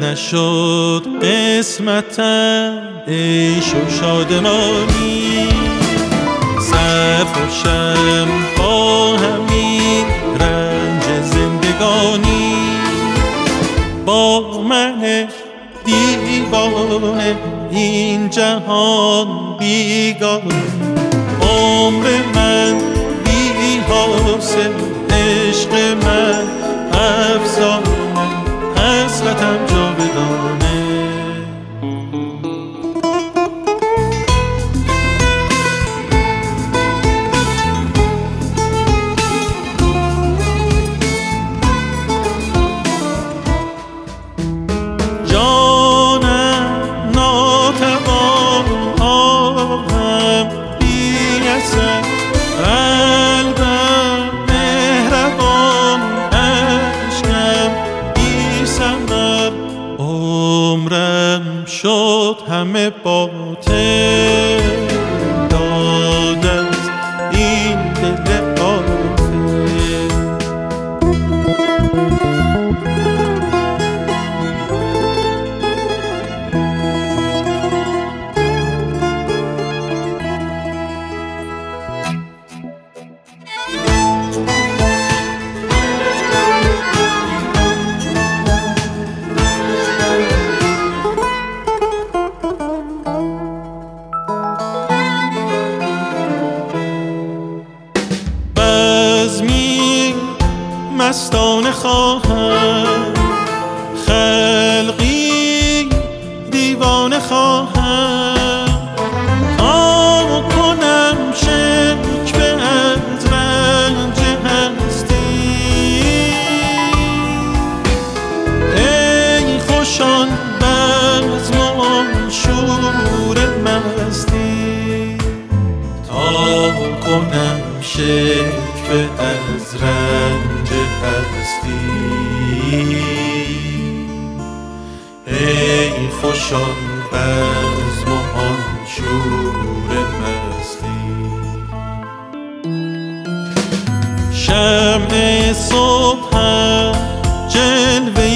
نشد قسمتم عیش و شادمانی. سرخوشم با همین رنج زندگانی. با من دیوانه این جهان بیگانه. عمر من بی حاصل عشق من حسرتم جاودانه. باطل مستانه خواهم. خلقی دیوانه خواهم. تا کنم شکوه از رنج هستی. ای خوشان بزم و آن شور مستی تا کنم شکوه از رنج هستی؟ ای خوشان بزم و آن شور مستی. شمع صبح جلوه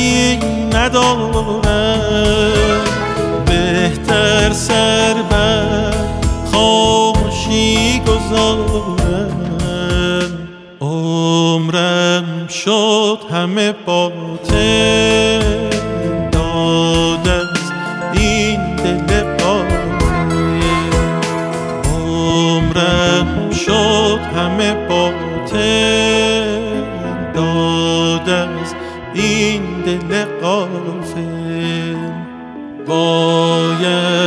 ندارد بهتر سر بر خاموشی گذارم. عمرم شد. همه باطل. داد از این دل غافل عمرم شد همه باطل. داد از این دل غافل. بایزید